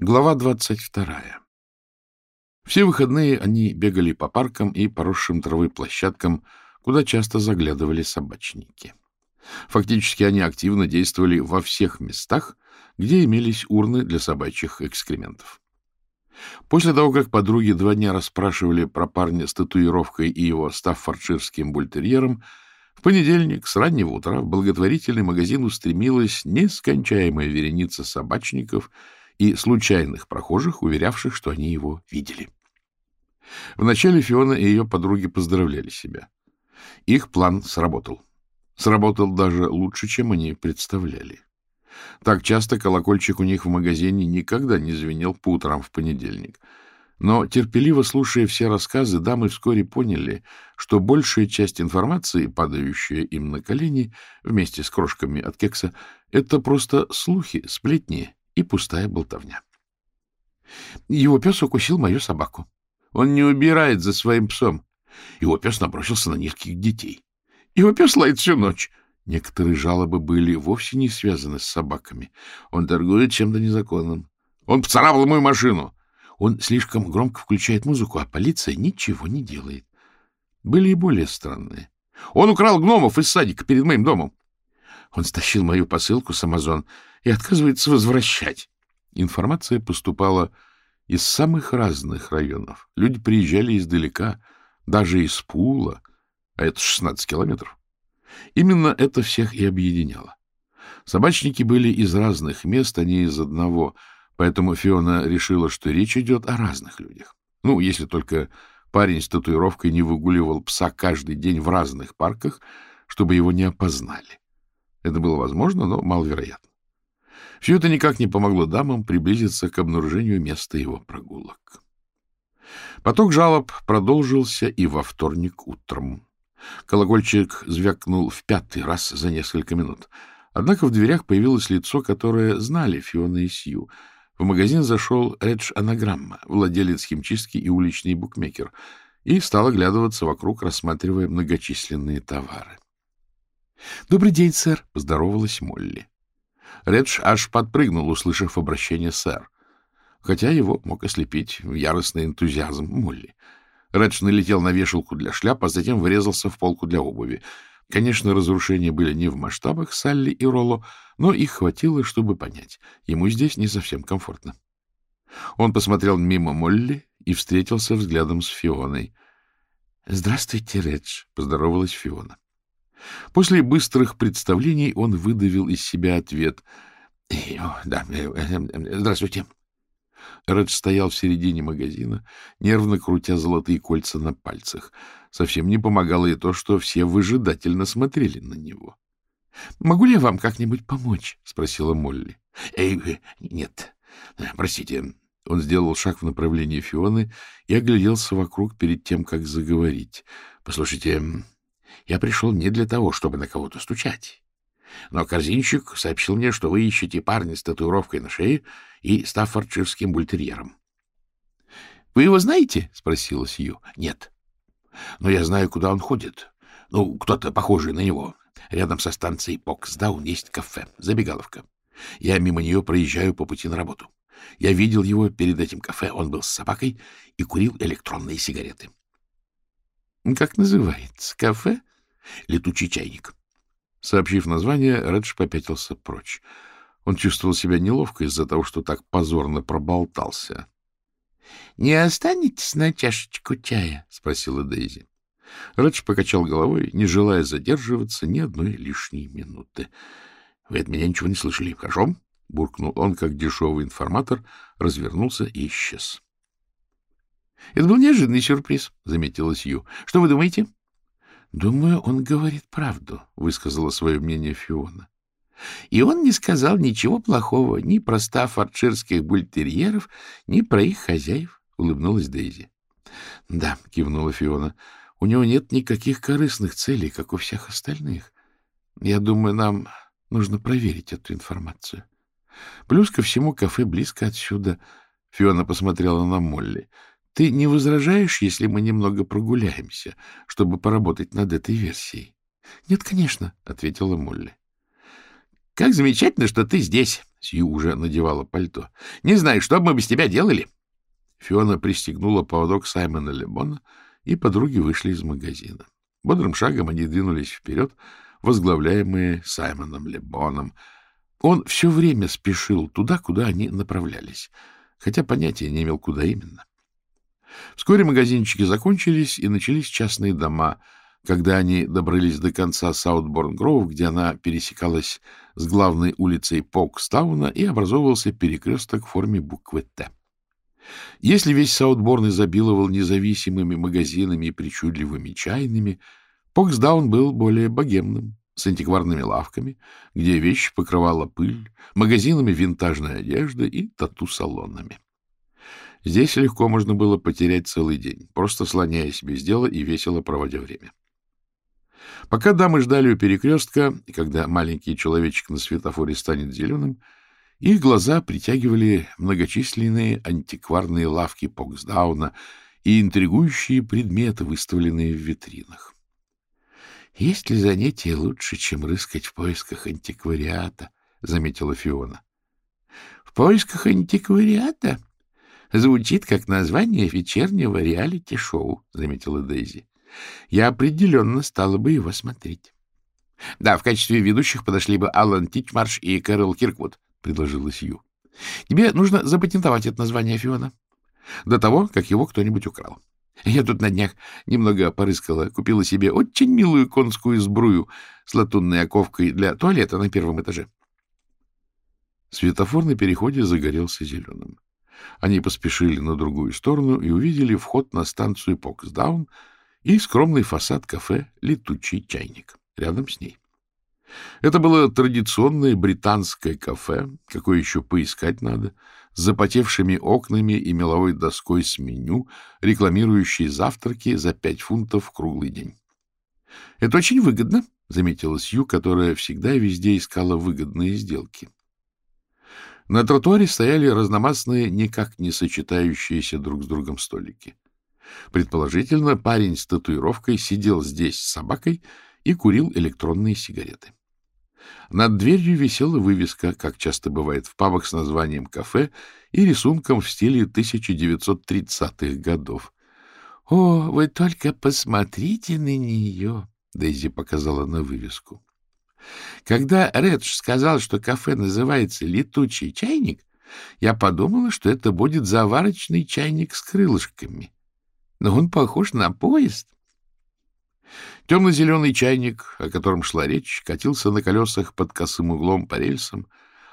Глава двадцать вторая. Все выходные они бегали по паркам и поросшим травой площадкам, куда часто заглядывали собачники. Фактически они активно действовали во всех местах, где имелись урны для собачьих экскрементов. После того, как подруги два дня расспрашивали про парня с татуировкой и его стаффордширским бультерьером, в понедельник с раннего утра в благотворительный магазин устремилась нескончаемая вереница собачников — и случайных прохожих, уверявших, что они его видели. Вначале Фиона и ее подруги поздравляли себя. Их план сработал. Сработал даже лучше, чем они представляли. Так часто колокольчик у них в магазине никогда не звенел по утрам в понедельник. Но, терпеливо слушая все рассказы, дамы вскоре поняли, что большая часть информации, падающая им на колени вместе с крошками от кекса, это просто слухи, сплетни и пустая болтовня. Его пес укусил мою собаку. Он не убирает за своим псом. Его пес набросился на нескольких детей. Его пес лает всю ночь. Некоторые жалобы были вовсе не связаны с собаками. Он торгует чем-то незаконным. Он поцарапал мою машину. Он слишком громко включает музыку, а полиция ничего не делает. Были и более странные. Он украл гномов из садика перед моим домом. Он стащил мою посылку с Амазон и отказывается возвращать. Информация поступала из самых разных районов. Люди приезжали издалека, даже из Пула, а это 16 километров. Именно это всех и объединяло. Собачники были из разных мест, а не из одного, поэтому Фиона решила, что речь идет о разных людях. Ну, если только парень с татуировкой не выгуливал пса каждый день в разных парках, чтобы его не опознали. Это было возможно, но маловероятно. Все это никак не помогло дамам приблизиться к обнаружению места его прогулок. Поток жалоб продолжился и во вторник утром. Колокольчик звякнул в пятый раз за несколько минут. Однако в дверях появилось лицо, которое знали Фиона и Сью. В магазин зашел Редж Анаграмма, владелец химчистки и уличный букмекер, и стал оглядываться вокруг, рассматривая многочисленные товары. — Добрый день, сэр, — поздоровалась Молли. Редж аж подпрыгнул, услышав обращение сэр. Хотя его мог ослепить яростный энтузиазм Молли. Редж налетел на вешалку для шляп, а затем врезался в полку для обуви. Конечно, разрушения были не в масштабах Салли и Ролло, но их хватило, чтобы понять. Ему здесь не совсем комфортно. Он посмотрел мимо Молли и встретился взглядом с Фионой. — Здравствуйте, Редж, — поздоровалась Фиона. После быстрых представлений он выдавил из себя ответ. «Э, — Да, э, э, здравствуйте. Редж стоял в середине магазина, нервно крутя золотые кольца на пальцах. Совсем не помогало и то, что все выжидательно смотрели на него. — Могу ли я вам как-нибудь помочь? — спросила Молли. — Эй, нет, простите. Он сделал шаг в направлении Фионы и огляделся вокруг перед тем, как заговорить. — Послушайте, я пришел не для того, чтобы на кого-то стучать. Но корзинщик сообщил мне, что вы ищете парня с татуировкой на шее и стаффордширским бультерьером. — Вы его знаете? — спросила Сью. — Нет. Но я знаю, куда он ходит. Ну, кто-то похожий на него. Рядом со станцией Поксдаун есть кафе, забегаловка. Я мимо нее проезжаю по пути на работу. Я видел его перед этим кафе. Он был с собакой и курил электронные сигареты. — Как называется? Кафе? Летучий чайник. Сообщив название, Редж попятился прочь. Он чувствовал себя неловко из-за того, что так позорно проболтался. — Не останетесь на чашечку чая? — спросила Дейзи. Редж покачал головой, не желая задерживаться ни одной лишней минуты. — Вы от меня ничего не слышали, хорошо? — буркнул он, как дешевый информатор, развернулся и исчез. — Это был неожиданный сюрприз, — заметила Сью. — Что вы думаете? —— Думаю, он говорит правду, — высказала свое мнение Фиона. И он не сказал ничего плохого ни про стаффордширских бультерьеров, ни про их хозяев, — улыбнулась Дейзи. — Да, — кивнула Фиона, — у него нет никаких корыстных целей, как у всех остальных. Я думаю, нам нужно проверить эту информацию. Плюс ко всему кафе близко отсюда. Фиона посмотрела на Молли. Ты не возражаешь, если мы немного прогуляемся, чтобы поработать над этой версией? — Нет, конечно, — ответила Молли. — Как замечательно, что ты здесь! Сью уже надевала пальто. — Не знаю, что бы мы без тебя делали. Фиона пристегнула поводок Саймона Лебона, и подруги вышли из магазина. Бодрым шагом они двинулись вперед, возглавляемые Саймоном Лебоном. Он все время спешил туда, куда они направлялись, хотя понятия не имел, куда именно. Вскоре магазинчики закончились, и начались частные дома. Когда они добрались до конца Саутборн-Гроув, где она пересекалась с главной улицей Покстауна, и образовывался перекресток в форме буквы «Т». Если весь Саутборн изобиловал независимыми магазинами и причудливыми чайными, Поксдаун был более богемным, с антикварными лавками, где вещи покрывала пыль, магазинами винтажной одежды и тату-салонами. Здесь легко можно было потерять целый день, просто слоняясь без дела и весело проводя время. Пока дамы ждали у перекрестка, когда маленький человечек на светофоре станет зеленым, их глаза притягивали многочисленные антикварные лавки Поксдауна и интригующие предметы, выставленные в витринах. — Есть ли занятие лучше, чем рыскать в поисках антиквариата? — заметила Фиона. — В поисках антиквариата? Звучит как название вечернего реалити-шоу, — заметила Дейзи. — Я определенно стала бы его смотреть. — Да, в качестве ведущих подошли бы Алан Тичмарш и Кэрол Кирквуд, — предложила Сью. — Тебе нужно запатентовать это название, Фиона, до того, как его кто-нибудь украл. Я тут на днях немного порыскала, купила себе очень милую конскую сбрую с латунной оковкой для туалета на первом этаже. Светофор на переходе загорелся зеленым. Они поспешили на другую сторону и увидели вход на станцию Поксдаун и скромный фасад кафе «Летучий чайник» рядом с ней. Это было традиционное британское кафе, какое еще поискать надо, с запотевшими окнами и меловой доской с меню, рекламирующей завтраки за пять фунтов круглый день. — Это очень выгодно, — заметила Сью, которая всегда и везде искала выгодные сделки. На тротуаре стояли разномастные, никак не сочетающиеся друг с другом столики. Предположительно, парень с татуировкой сидел здесь с собакой и курил электронные сигареты. Над дверью висела вывеска, как часто бывает в пабах с названием «Кафе» и рисунком в стиле 1930-х годов. — О, вы только посмотрите на нее! — Дейзи показала на вывеску. Когда Редж сказал, что кафе называется «Летучий чайник», я подумала, что это будет заварочный чайник с крылышками. Но он похож на поезд. Темно-зеленый чайник, о котором шла речь, катился на колесах под косым углом по рельсам,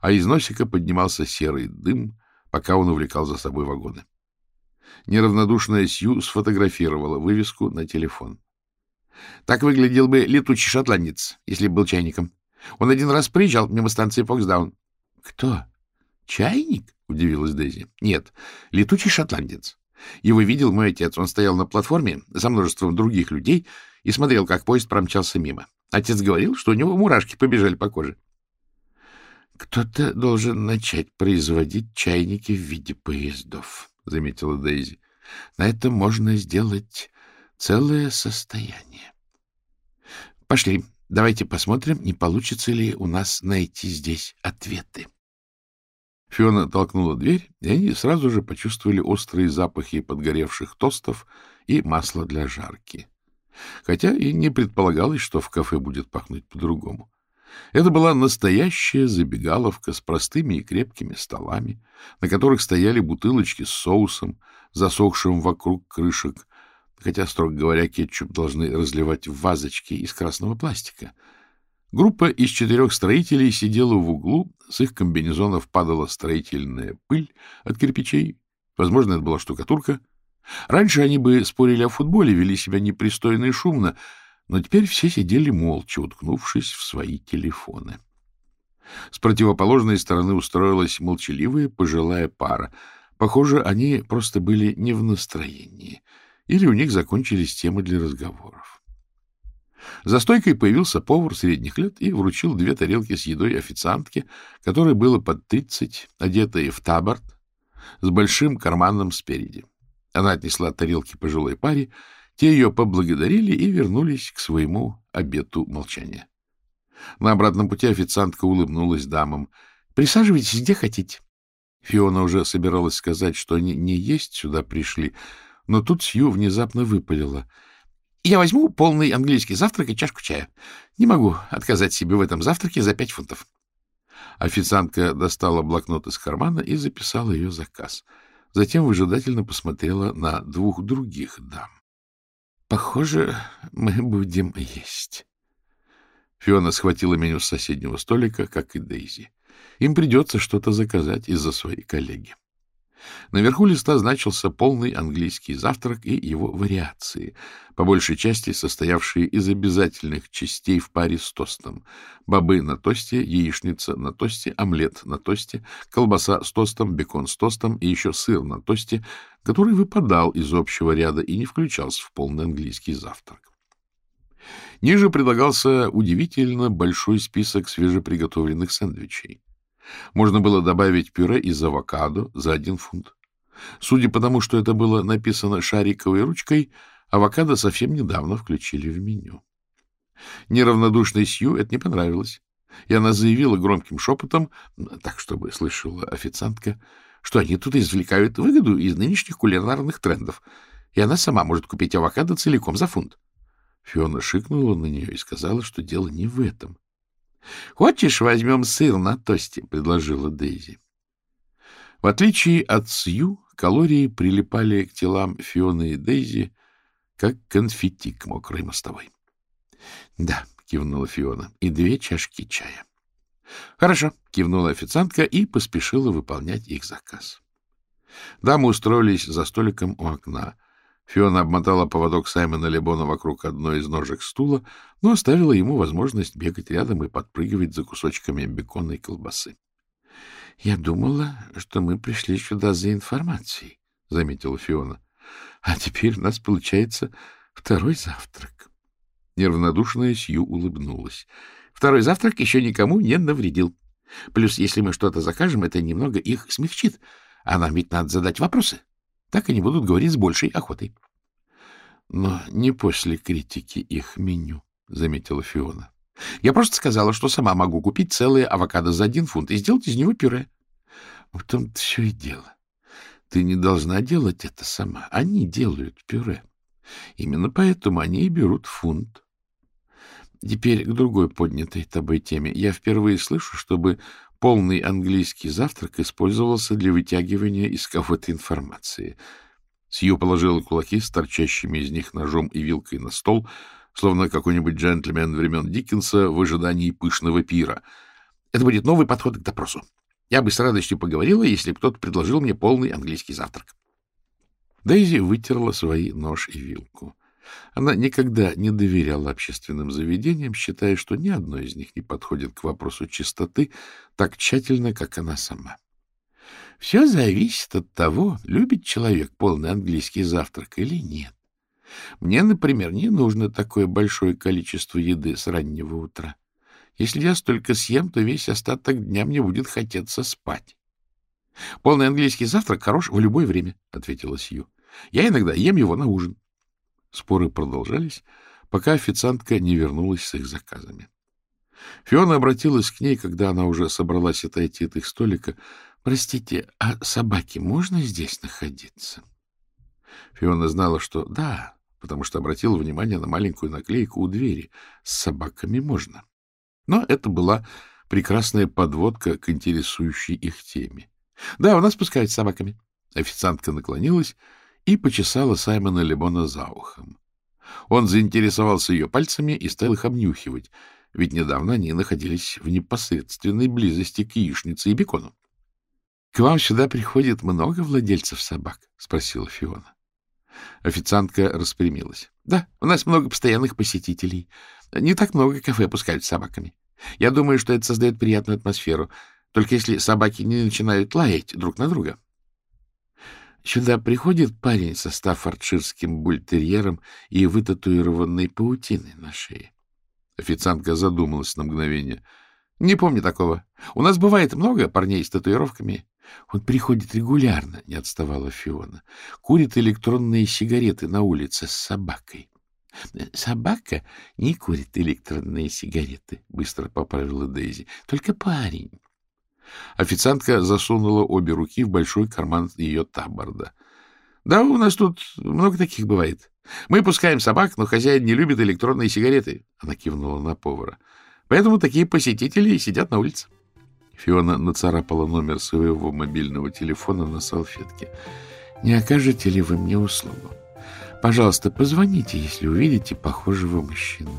а из носика поднимался серый дым, пока он увлекал за собой вагоны. Неравнодушная Сью сфотографировала вывеску на телефон. Так выглядел бы летучий шотландец, если бы был чайником. Он один раз приезжал мимо станции Фоксдаун. — Кто? Чайник? — удивилась Дейзи. — Нет, летучий шотландец. Его видел мой отец. Он стоял на платформе за множеством других людей и смотрел, как поезд промчался мимо. Отец говорил, что у него мурашки побежали по коже. — Кто-то должен начать производить чайники в виде поездов, — заметила Дейзи. — На это можно сделать целое состояние. — Пошли, давайте посмотрим, не получится ли у нас найти здесь ответы. Фиона толкнула дверь, и они сразу же почувствовали острые запахи подгоревших тостов и масла для жарки хотя и не предполагалось, что в кафе будет пахнуть по-другому. Это была настоящая забегаловка с простыми и крепкими столами, на которых стояли бутылочки с соусом, засохшим вокруг крышек, хотя, строго говоря, кетчуп должны разливать в вазочки из красного пластика. Группа из четырех строителей сидела в углу, с их комбинезонов падала строительная пыль от кирпичей, возможно, это была штукатурка, Раньше они бы спорили о футболе, вели себя непристойно и шумно, но теперь все сидели молча, уткнувшись в свои телефоны. С противоположной стороны устроилась молчаливая пожилая пара. Похоже, они просто были не в настроении, или у них закончились темы для разговоров. За стойкой появился повар средних лет и вручил две тарелки с едой официантке, которой было под тридцать, одетой в таборт, с большим карманом спереди. Она отнесла тарелки пожилой паре, те ее поблагодарили и вернулись к своему обету молчания. На обратном пути официантка улыбнулась дамам. — Присаживайтесь где хотите. Фиона уже собиралась сказать, что они не есть сюда пришли, но тут Сью внезапно выпалила. — Я возьму полный английский завтрак и чашку чая. Не могу отказать себе в этом завтраке за пять фунтов. Официантка достала блокнот из кармана и записала ее заказ. Затем выжидательно посмотрела на двух других дам. — Похоже, мы будем есть. Фиона схватила меню с соседнего столика, как и Дейзи. Им придется что-то заказать из-за своей коллеги. Наверху листа значился полный английский завтрак и его вариации, по большей части состоявшие из обязательных частей в паре с тостом. Бобы на тосте, яичница на тосте, омлет на тосте, колбаса с тостом, бекон с тостом и еще сыр на тосте, который выпадал из общего ряда и не включался в полный английский завтрак. Ниже предлагался удивительно большой список свежеприготовленных сэндвичей. Можно было добавить пюре из авокадо за один фунт. Судя по тому, что это было написано шариковой ручкой, авокадо совсем недавно включили в меню. Неравнодушной Сью это не понравилось, и она заявила громким шепотом, так, чтобы слышала официантка, что они тут извлекают выгоду из нынешних кулинарных трендов, и она сама может купить авокадо целиком за фунт. Фиона шикнула на нее и сказала, что дело не в этом. — Хочешь, возьмем сыр на тосте? — предложила Дейзи. В отличие от Сью, калории прилипали к телам Фионы и Дейзи, как конфетти к мокрой мостовой. — Да, — кивнула Фиона, — и две чашки чая. — Хорошо, — кивнула официантка и поспешила выполнять их заказ. Дамы устроились за столиком у окна — Фиона обмотала поводок Саймона Лебона вокруг одной из ножек стула, но оставила ему возможность бегать рядом и подпрыгивать за кусочками бекона и колбасы. — Я думала, что мы пришли сюда за информацией, — заметила Фиона. — А теперь у нас получается второй завтрак. Неравнодушная Сью улыбнулась. — Второй завтрак еще никому не навредил. Плюс, если мы что-то закажем, это немного их смягчит. А нам ведь надо задать вопросы. — так они будут говорить с большей охотой. — Но не после критики их меню, — заметила Фиона. — Я просто сказала, что сама могу купить целые авокадо за один фунт и сделать из него пюре. — В том-то все и дело. Ты не должна делать это сама. Они делают пюре. Именно поэтому они и берут фунт. Теперь к другой поднятой тобой теме. Я впервые слышу, чтобы Полный английский завтрак использовался для вытягивания из кого-то информации. Сью положила кулаки с торчащими из них ножом и вилкой на стол, словно какой-нибудь джентльмен времен Диккенса в ожидании пышного пира. Это будет новый подход к допросу. Я бы с радостью поговорила, если бы кто-то предложил мне полный английский завтрак. Дейзи вытерла свои нож и вилку. Она никогда не доверяла общественным заведениям, считая, что ни одно из них не подходит к вопросу чистоты так тщательно, как она сама. Все зависит от того, любит человек полный английский завтрак или нет. Мне, например, не нужно такое большое количество еды с раннего утра. Если я столько съем, то весь остаток дня мне будет хотеться спать. — Полный английский завтрак хорош в любое время, — ответила Сью. — Я иногда ем его на ужин. Споры продолжались, пока официантка не вернулась с их заказами. Фиона обратилась к ней, когда она уже собралась отойти от их столика. — Простите, а собаки можно здесь находиться? Фиона знала, что да, потому что обратила внимание на маленькую наклейку у двери. С собаками можно. Но это была прекрасная подводка к интересующей их теме. — Да, у нас пускают с собаками. Официантка наклонилась и почесала Саймона Лебона за ухом. Он заинтересовался ее пальцами и стал их обнюхивать, ведь недавно они находились в непосредственной близости к яичнице и бекону. — К вам сюда приходит много владельцев собак? — спросила Фиона. Официантка распрямилась. — Да, у нас много постоянных посетителей. Не так много кафе пускают с собаками. Я думаю, что это создает приятную атмосферу, только если собаки не начинают лаять друг на друга. — Сюда приходит парень со стаффордширским бультерьером и вытатуированной паутиной на шее. Официантка задумалась на мгновение. — Не помню такого. У нас бывает много парней с татуировками. Он приходит регулярно, — не отставала Фиона. Курит электронные сигареты на улице с собакой. — Собака не курит электронные сигареты, — быстро поправила Дейзи. — Только парень. Официантка засунула обе руки в большой карман ее таборда. — Да, у нас тут много таких бывает. Мы пускаем собак, но хозяин не любит электронные сигареты. Она кивнула на повара. Поэтому такие посетители сидят на улице. Фиона нацарапала номер своего мобильного телефона на салфетке. — Не окажете ли вы мне услугу? Пожалуйста, позвоните, если увидите похожего мужчину.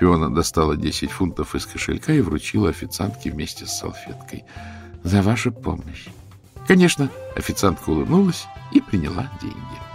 Фиона достала 10 фунтов из кошелька и вручила официантке вместе с салфеткой. — За вашу помощь. — Конечно. Официантка улыбнулась и приняла деньги.